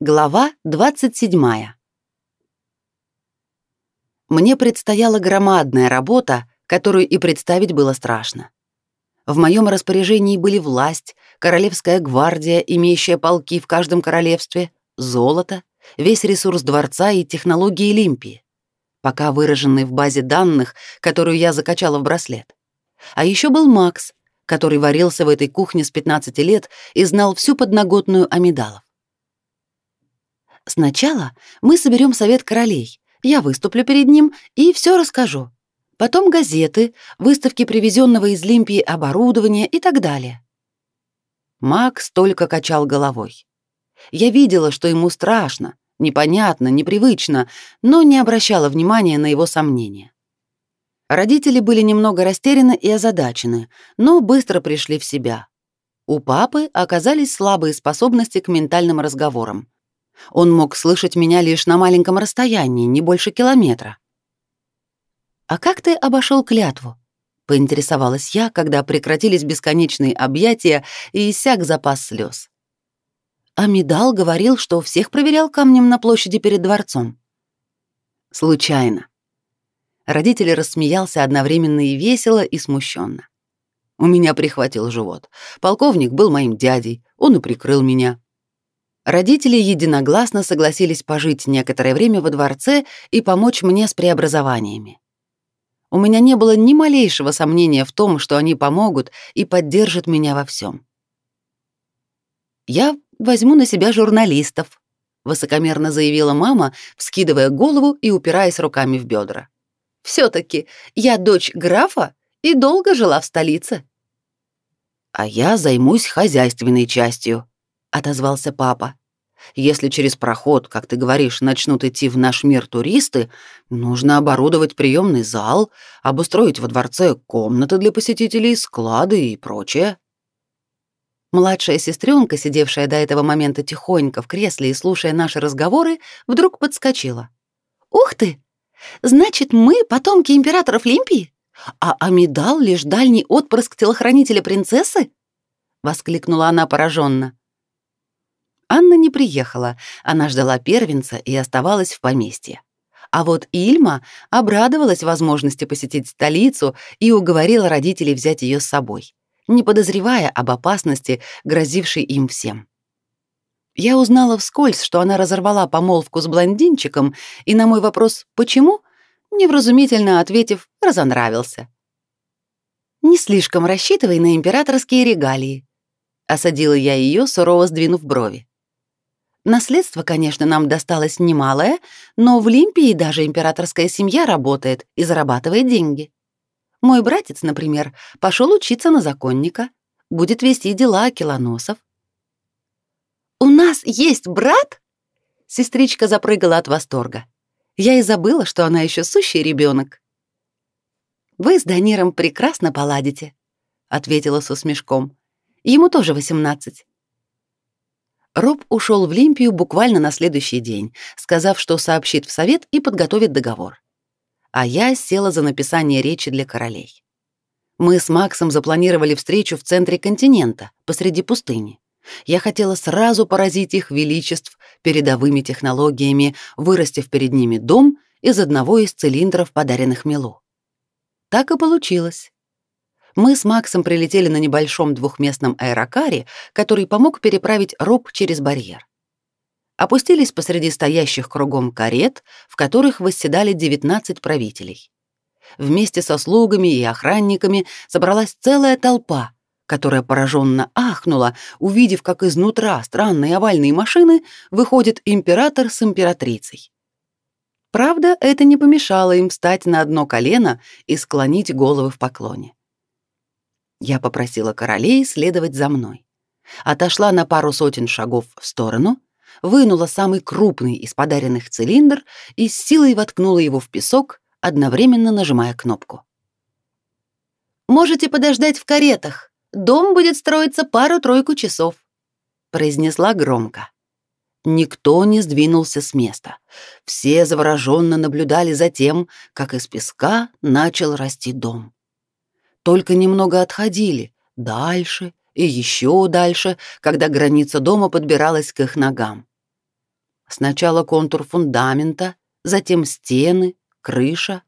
Глава 27. Мне предстояла громадная работа, которую и представить было страшно. В моем распоряжении были власть, королевская гвардия, имеющая полки в каждом королевстве, золото, весь ресурс дворца и технологии Олимпии, пока выраженные в базе данных, которую я закачала в браслет. А еще был Макс, который варился в этой кухне с 15 лет и знал всю подноготную амидалов. Сначала мы соберем совет королей. Я выступлю перед ним и все расскажу. Потом газеты, выставки привезенного из Лимпии оборудования и так далее. Макс только качал головой. Я видела, что ему страшно, непонятно, непривычно, но не обращала внимания на его сомнения. Родители были немного растеряны и озадачены, но быстро пришли в себя. У папы оказались слабые способности к ментальным разговорам. Он мог слышать меня лишь на маленьком расстоянии, не больше километра. «А как ты обошел клятву?» — поинтересовалась я, когда прекратились бесконечные объятия и иссяк запас слез. Амидал говорил, что всех проверял камнем на площади перед дворцом. Случайно. Родители рассмеялся одновременно и весело, и смущенно. У меня прихватил живот. Полковник был моим дядей, он и прикрыл меня. Родители единогласно согласились пожить некоторое время во дворце и помочь мне с преобразованиями. У меня не было ни малейшего сомнения в том, что они помогут и поддержат меня во всем. «Я возьму на себя журналистов», — высокомерно заявила мама, вскидывая голову и упираясь руками в бедра. «Все-таки я дочь графа и долго жила в столице». «А я займусь хозяйственной частью», — отозвался папа. Если через проход, как ты говоришь, начнут идти в наш мир туристы, нужно оборудовать приемный зал, обустроить во дворце комнаты для посетителей, склады и прочее. Младшая сестренка, сидевшая до этого момента тихонько в кресле и слушая наши разговоры, вдруг подскочила. «Ух ты! Значит, мы потомки императоров Лимпии? А Амидал — лишь дальний отпрыск телохранителя принцессы?» — воскликнула она пораженно. Анна не приехала, она ждала первенца и оставалась в поместье. А вот Ильма обрадовалась возможности посетить столицу и уговорила родителей взять ее с собой, не подозревая об опасности, грозившей им всем. Я узнала вскользь, что она разорвала помолвку с блондинчиком, и на мой вопрос «почему?» невразумительно ответив «разонравился». «Не слишком рассчитывай на императорские регалии», — осадила я ее, сурово сдвинув брови. Наследство, конечно, нам досталось немалое, но в Лимпии даже императорская семья работает и зарабатывает деньги. Мой братец, например, пошел учиться на законника, будет вести дела Акелоносов. «У нас есть брат?» Сестричка запрыгала от восторга. Я и забыла, что она еще сущий ребенок. «Вы с Даниром прекрасно поладите», — ответила со смешком. «Ему тоже восемнадцать. Роб ушел в Лимпию буквально на следующий день, сказав, что сообщит в совет и подготовит договор. А я села за написание речи для королей. Мы с Максом запланировали встречу в центре континента, посреди пустыни. Я хотела сразу поразить их величеств передовыми технологиями, вырастив перед ними дом из одного из цилиндров, подаренных Милу. Так и получилось мы с Максом прилетели на небольшом двухместном аэрокаре, который помог переправить роб через барьер. Опустились посреди стоящих кругом карет, в которых восседали 19 правителей. Вместе со слугами и охранниками собралась целая толпа, которая пораженно ахнула, увидев, как изнутра странной овальной машины выходит император с императрицей. Правда, это не помешало им встать на одно колено и склонить головы в поклоне. Я попросила королей следовать за мной. Отошла на пару сотен шагов в сторону, вынула самый крупный из подаренных цилиндр и с силой воткнула его в песок, одновременно нажимая кнопку. «Можете подождать в каретах. Дом будет строиться пару-тройку часов», — произнесла громко. Никто не сдвинулся с места. Все завороженно наблюдали за тем, как из песка начал расти дом только немного отходили, дальше и еще дальше, когда граница дома подбиралась к их ногам. Сначала контур фундамента, затем стены, крыша.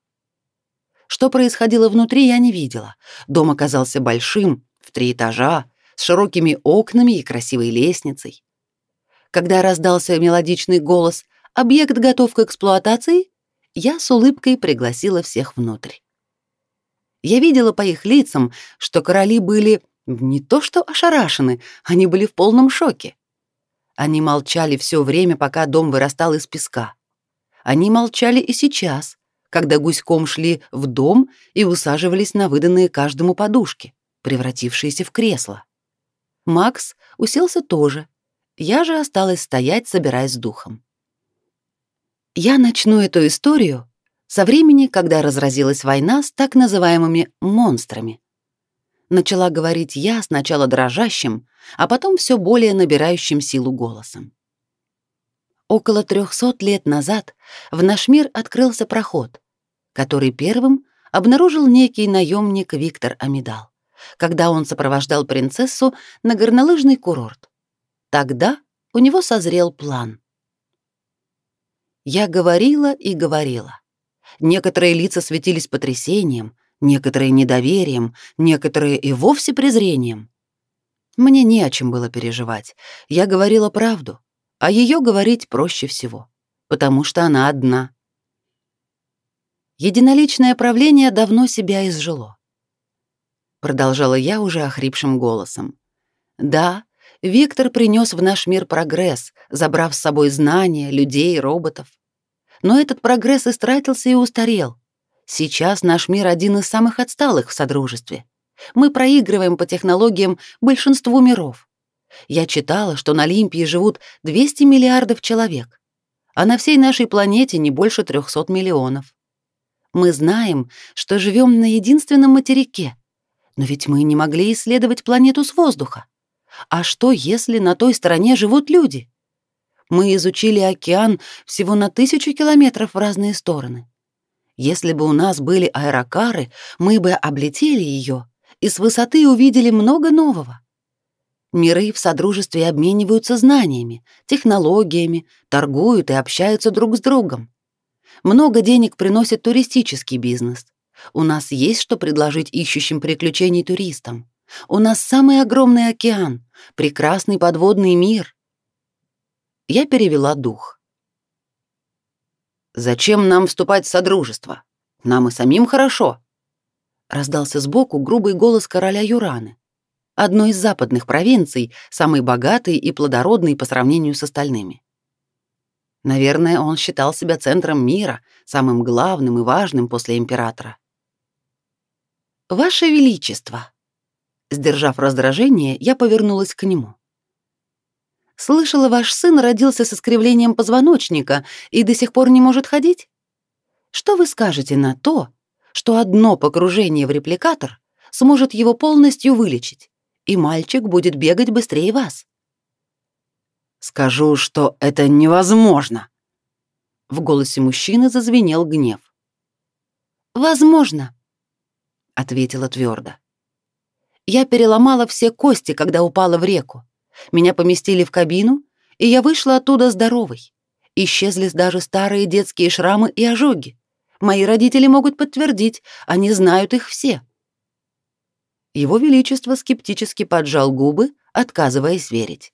Что происходило внутри, я не видела. Дом оказался большим, в три этажа, с широкими окнами и красивой лестницей. Когда раздался мелодичный голос «Объект готов к эксплуатации», я с улыбкой пригласила всех внутрь. Я видела по их лицам, что короли были не то что ошарашены, они были в полном шоке. Они молчали все время, пока дом вырастал из песка. Они молчали и сейчас, когда гуськом шли в дом и усаживались на выданные каждому подушки, превратившиеся в кресло. Макс уселся тоже. Я же осталась стоять, собираясь с духом. Я начну эту историю со времени, когда разразилась война с так называемыми монстрами. Начала говорить я сначала дрожащим, а потом все более набирающим силу голосом. Около трехсот лет назад в наш мир открылся проход, который первым обнаружил некий наемник Виктор Амидал, когда он сопровождал принцессу на горнолыжный курорт. Тогда у него созрел план. Я говорила и говорила. Некоторые лица светились потрясением, некоторые недоверием, некоторые и вовсе презрением. Мне не о чем было переживать. Я говорила правду, а ее говорить проще всего, потому что она одна. Единоличное правление давно себя изжило. Продолжала я уже охрипшим голосом. Да, Виктор принес в наш мир прогресс, забрав с собой знания, людей, роботов. Но этот прогресс истратился и устарел. Сейчас наш мир один из самых отсталых в Содружестве. Мы проигрываем по технологиям большинству миров. Я читала, что на Олимпии живут 200 миллиардов человек, а на всей нашей планете не больше 300 миллионов. Мы знаем, что живем на единственном материке, но ведь мы не могли исследовать планету с воздуха. А что, если на той стороне живут люди? Мы изучили океан всего на тысячу километров в разные стороны. Если бы у нас были аэрокары, мы бы облетели ее и с высоты увидели много нового. Миры в содружестве обмениваются знаниями, технологиями, торгуют и общаются друг с другом. Много денег приносит туристический бизнес. У нас есть что предложить ищущим приключений туристам. У нас самый огромный океан, прекрасный подводный мир. Я перевела дух. «Зачем нам вступать в содружество? Нам и самим хорошо», — раздался сбоку грубый голос короля Юраны, одной из западных провинций, самой богатой и плодородной по сравнению с остальными. Наверное, он считал себя центром мира, самым главным и важным после императора. «Ваше Величество!» Сдержав раздражение, я повернулась к нему. Слышала, ваш сын родился с искривлением позвоночника и до сих пор не может ходить? Что вы скажете на то, что одно погружение в репликатор сможет его полностью вылечить, и мальчик будет бегать быстрее вас? Скажу, что это невозможно. В голосе мужчины зазвенел гнев. Возможно, ответила твердо. Я переломала все кости, когда упала в реку. Меня поместили в кабину, и я вышла оттуда здоровой. Исчезли даже старые детские шрамы и ожоги. Мои родители могут подтвердить, они знают их все. Его Величество скептически поджал губы, отказываясь верить.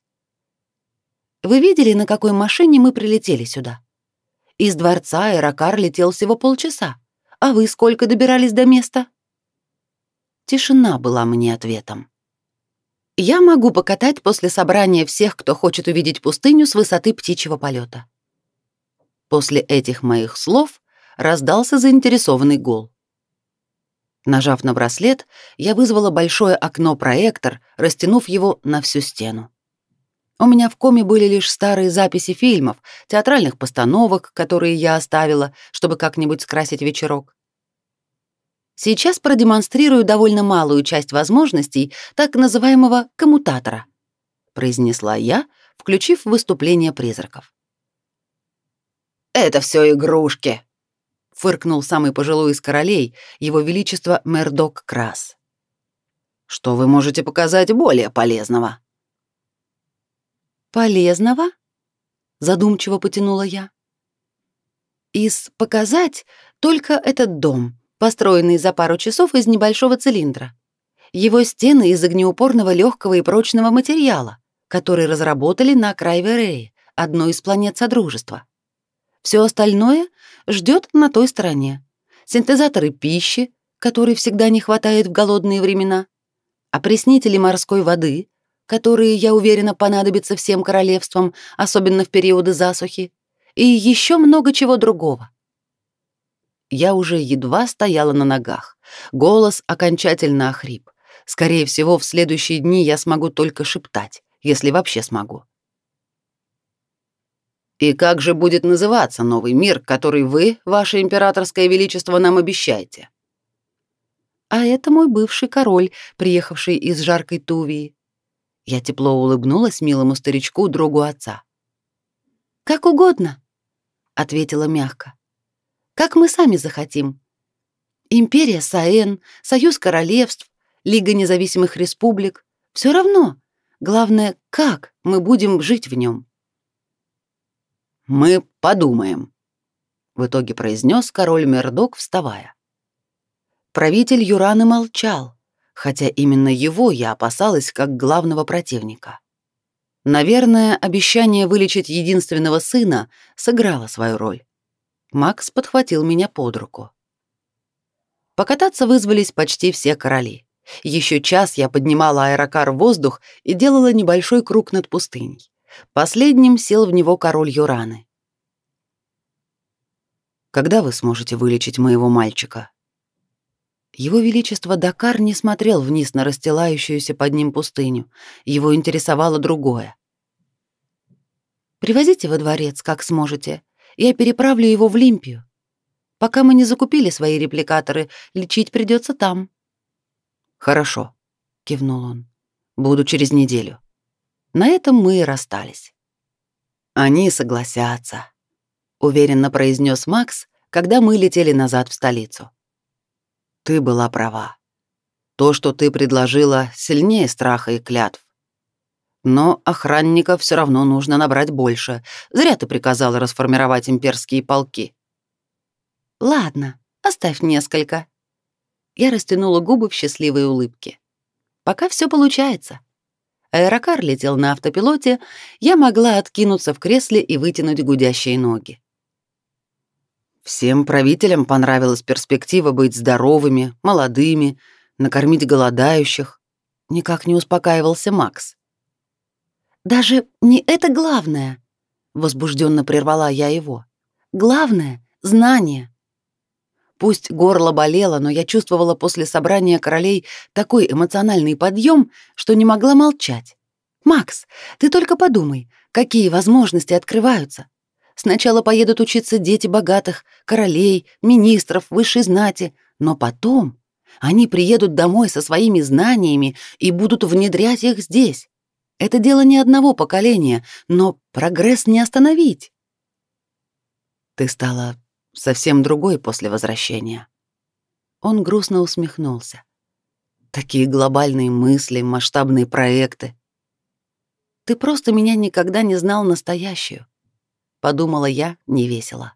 Вы видели, на какой машине мы прилетели сюда? Из дворца аэрокар летел всего полчаса. А вы сколько добирались до места? Тишина была мне ответом. Я могу покатать после собрания всех, кто хочет увидеть пустыню с высоты птичьего полета. После этих моих слов раздался заинтересованный гул. Нажав на браслет, я вызвала большое окно-проектор, растянув его на всю стену. У меня в коме были лишь старые записи фильмов, театральных постановок, которые я оставила, чтобы как-нибудь скрасить вечерок. Сейчас продемонстрирую довольно малую часть возможностей так называемого коммутатора, произнесла я, включив выступление призраков. Это все игрушки, фыркнул самый пожилой из королей, его величество Мердок Крас. Что вы можете показать более полезного? Полезного? задумчиво потянула я. Из показать только этот дом, построенный за пару часов из небольшого цилиндра. Его стены из огнеупорного легкого и прочного материала, который разработали на Крайверее, одной из планет Содружества. Все остальное ждет на той стороне. Синтезаторы пищи, которой всегда не хватает в голодные времена, опреснители морской воды, которые, я уверена, понадобятся всем королевствам, особенно в периоды засухи, и еще много чего другого. Я уже едва стояла на ногах. Голос окончательно охрип. Скорее всего, в следующие дни я смогу только шептать, если вообще смогу. И как же будет называться новый мир, который вы, ваше императорское величество, нам обещаете? А это мой бывший король, приехавший из жаркой Тувии. Я тепло улыбнулась милому старичку, другу отца. Как угодно, ответила мягко. Как мы сами захотим. Империя Саэн, Союз королевств, Лига независимых республик все равно. Главное, как мы будем жить в нем. Мы подумаем, в итоге произнес король Мердок, вставая. Правитель Юраны молчал, хотя именно его я опасалась как главного противника. Наверное, обещание вылечить единственного сына сыграло свою роль. Макс подхватил меня под руку. Покататься вызвались почти все короли. Еще час я поднимала аэрокар в воздух и делала небольшой круг над пустыней. Последним сел в него король Юраны. «Когда вы сможете вылечить моего мальчика?» Его Величество Дакар не смотрел вниз на расстилающуюся под ним пустыню. Его интересовало другое. «Привозите во дворец, как сможете. Я переправлю его в Лимпию. Пока мы не закупили свои репликаторы, лечить придется там». «Хорошо», — кивнул он. «Буду через неделю». На этом мы и расстались. «Они согласятся», — уверенно произнес Макс, когда мы летели назад в столицу. Ты была права. То, что ты предложила, сильнее страха и клятв. Но охранников все равно нужно набрать больше. Зря ты приказала расформировать имперские полки. Ладно, оставь несколько. Я растянула губы в счастливой улыбке. Пока все получается. Аэрокар летел на автопилоте, я могла откинуться в кресле и вытянуть гудящие ноги. Всем правителям понравилась перспектива быть здоровыми, молодыми, накормить голодающих. Никак не успокаивался Макс. Даже не это главное, возбужденно прервала я его. Главное знание. Пусть горло болело, но я чувствовала после собрания королей такой эмоциональный подъем, что не могла молчать. Макс, ты только подумай, какие возможности открываются. Сначала поедут учиться дети богатых, королей, министров, высшей знати, но потом они приедут домой со своими знаниями и будут внедрять их здесь. Это дело не одного поколения, но прогресс не остановить. Ты стала совсем другой после возвращения. Он грустно усмехнулся. Такие глобальные мысли, масштабные проекты. Ты просто меня никогда не знал настоящую подумала я невесело.